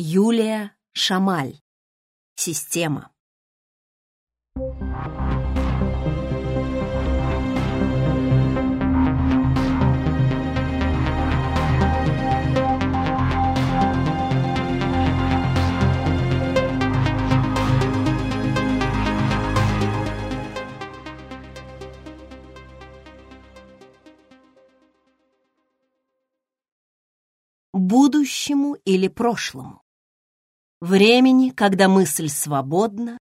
Юлия Шамаль. Система. Будущему или прошлому. Времени, когда мысль свободна,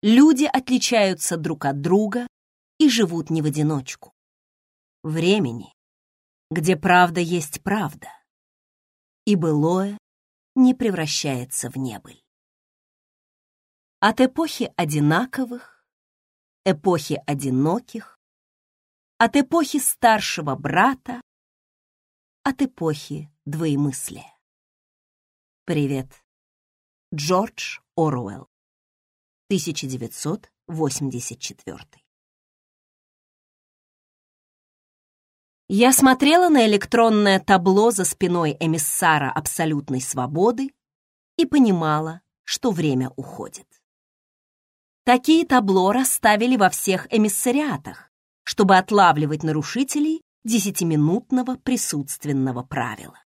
люди отличаются друг от друга и живут не в одиночку. Времени, где правда есть правда, и былое не превращается в небыль. От эпохи одинаковых, эпохи одиноких, от эпохи старшего брата, от эпохи двоемыслия. Привет. Джордж Оруэлл. 1984. Я смотрела на электронное табло за спиной эмиссара абсолютной свободы и понимала, что время уходит. Такие табло расставили во всех эмиссариатах, чтобы отлавливать нарушителей десятиминутного присутственного правила.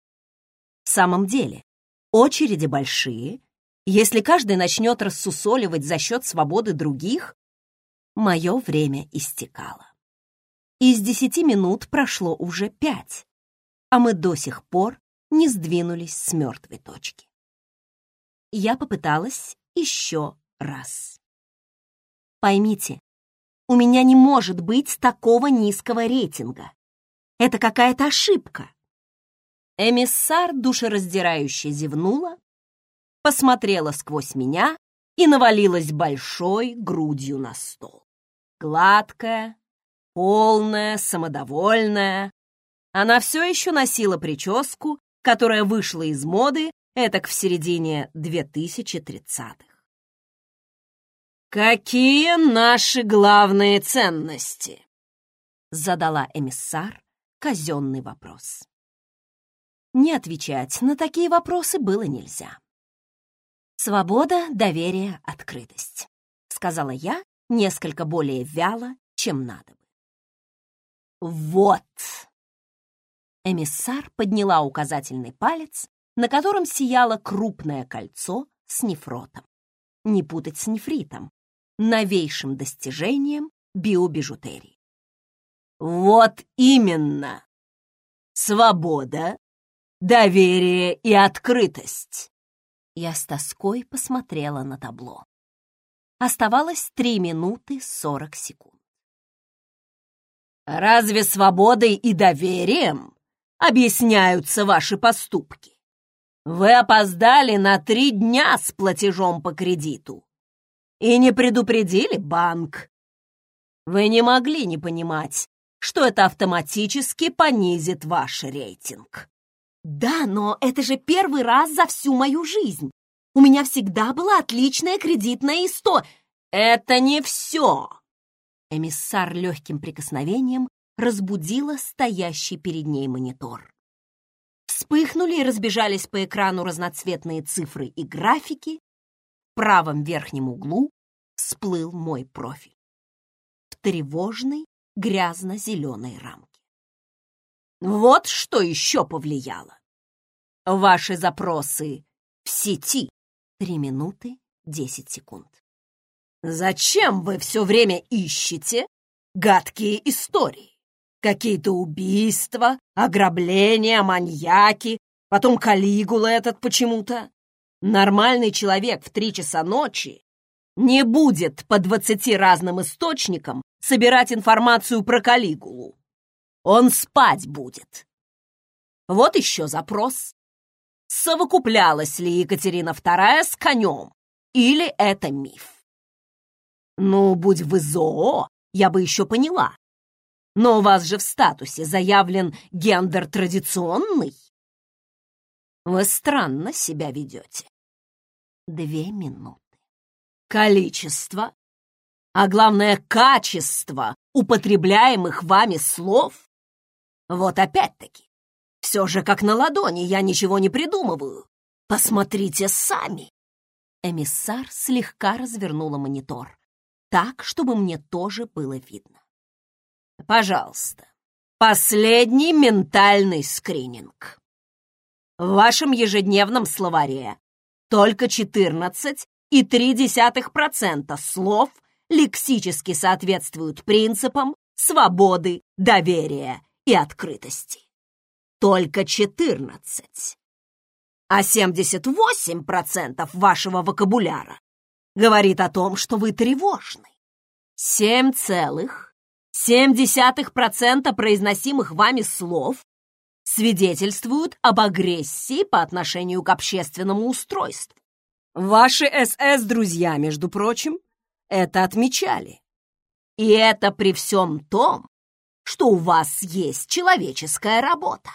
В самом деле, очереди большие, если каждый начнет рассусоливать за счет свободы других, мое время истекало. Из десяти минут прошло уже пять, а мы до сих пор не сдвинулись с мертвой точки. Я попыталась еще раз. Поймите, у меня не может быть такого низкого рейтинга. Это какая-то ошибка. Эмиссар душераздирающе зевнула посмотрела сквозь меня и навалилась большой грудью на стол. Гладкая, полная, самодовольная. Она все еще носила прическу, которая вышла из моды этак в середине 2030-х. «Какие наши главные ценности?» — задала эмиссар казенный вопрос. Не отвечать на такие вопросы было нельзя. «Свобода, доверие, открытость», — сказала я несколько более вяло, чем надо. «Вот!» Эмиссар подняла указательный палец, на котором сияло крупное кольцо с нефротом. Не путать с нефритом, новейшим достижением биобижутерии. «Вот именно! Свобода, доверие и открытость!» Я с тоской посмотрела на табло. Оставалось три минуты сорок секунд. «Разве свободой и доверием объясняются ваши поступки? Вы опоздали на три дня с платежом по кредиту и не предупредили банк. Вы не могли не понимать, что это автоматически понизит ваш рейтинг. «Да, но это же первый раз за всю мою жизнь. У меня всегда была отличная кредитная история». «Это не все!» Эмиссар легким прикосновением разбудила стоящий перед ней монитор. Вспыхнули и разбежались по экрану разноцветные цифры и графики. В правом верхнем углу всплыл мой профиль. В тревожной грязно-зеленой рамке. Вот что еще повлияло. Ваши запросы в сети. Три минуты десять секунд. Зачем вы все время ищете гадкие истории? Какие-то убийства, ограбления, маньяки, потом Калигула этот почему-то. Нормальный человек в три часа ночи не будет по двадцати разным источникам собирать информацию про Калигулу. Он спать будет. Вот еще запрос. Совокуплялась ли Екатерина II с конем? Или это миф? Ну, будь вы зоо, я бы еще поняла. Но у вас же в статусе заявлен гендер традиционный. Вы странно себя ведете. Две минуты. Количество, а главное качество употребляемых вами слов вот опять-таки, все же как на ладони, я ничего не придумываю. Посмотрите сами!» Эмиссар слегка развернула монитор, так, чтобы мне тоже было видно. «Пожалуйста, последний ментальный скрининг. В вашем ежедневном словаре только 14,3% слов лексически соответствуют принципам свободы, доверия и открытости. Только 14. А 78% вашего вокабуляра говорит о том, что вы тревожны. 7,7% произносимых вами слов свидетельствуют об агрессии по отношению к общественному устройству. Ваши СС-друзья, между прочим, это отмечали. И это при всем том, что у вас есть человеческая работа.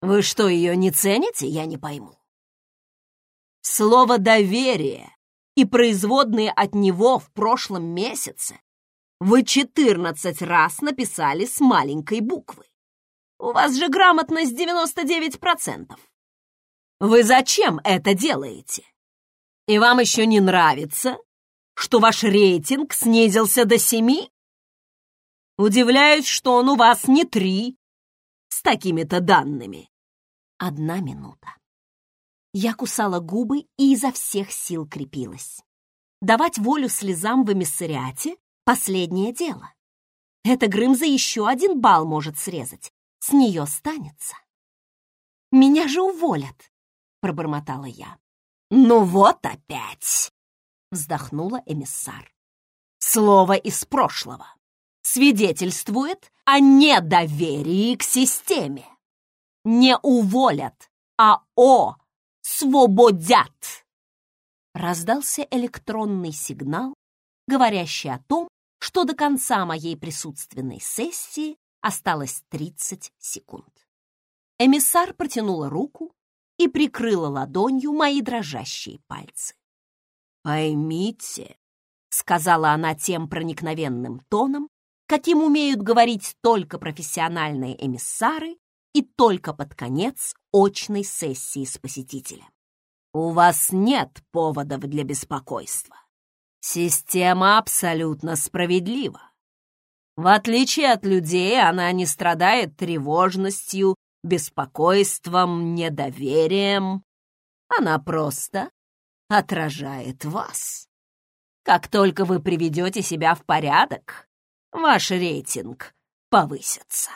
Вы что, ее не цените, я не пойму. Слово «доверие» и производные от него в прошлом месяце вы 14 раз написали с маленькой буквы. У вас же грамотность 99%. Вы зачем это делаете? И вам еще не нравится, что ваш рейтинг снизился до семи? Удивляюсь, что он у вас не три с такими-то данными. Одна минута. Я кусала губы и изо всех сил крепилась. Давать волю слезам в эмиссариате — последнее дело. Эта Грымза еще один балл может срезать. С нее станется. «Меня же уволят», — пробормотала я. «Ну вот опять!» — вздохнула эмиссар. «Слово из прошлого свидетельствует о недоверии к системе. Не уволят, а о свободят!» Раздался электронный сигнал, говорящий о том, что до конца моей присутственной сессии осталось 30 секунд. Эмиссар протянула руку и прикрыла ладонью мои дрожащие пальцы. «Поймите», — сказала она тем проникновенным тоном, каким умеют говорить только профессиональные эмиссары и только под конец очной сессии с посетителем. У вас нет поводов для беспокойства. Система абсолютно справедлива. В отличие от людей, она не страдает тревожностью, беспокойством, недоверием. Она просто отражает вас. Как только вы приведете себя в порядок, ваш рейтинг повысится.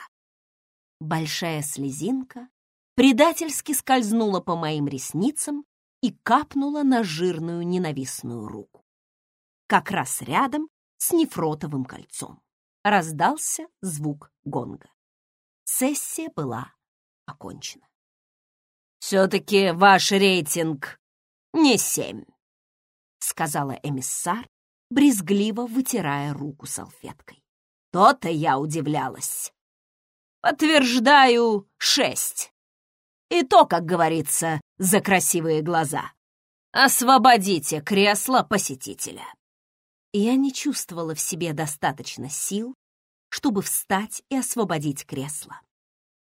Большая слезинка предательски скользнула по моим ресницам и капнула на жирную ненавистную руку. Как раз рядом с нефротовым кольцом раздался звук гонга. Сессия была окончена. «Все-таки ваш рейтинг не семь», — сказала эмиссар, брезгливо вытирая руку салфеткой. То-то я удивлялась. Подтверждаю шесть. И то, как говорится, за красивые глаза. Освободите кресло посетителя. Я не чувствовала в себе достаточно сил, чтобы встать и освободить кресло.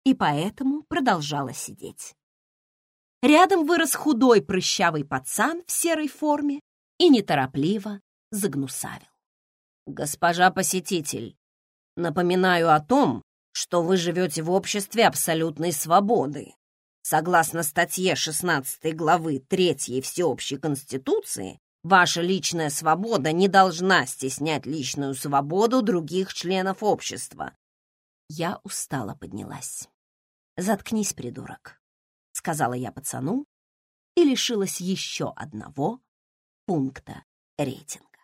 И поэтому продолжала сидеть. Рядом вырос худой прыщавый пацан в серой форме и неторопливо загнусавил. «Госпожа посетитель, напоминаю о том, что вы живете в обществе абсолютной свободы. Согласно статье 16 главы 3 Всеобщей Конституции, ваша личная свобода не должна стеснять личную свободу других членов общества. Я устало поднялась. «Заткнись, придурок», — сказала я пацану и лишилась еще одного пункта рейтинга.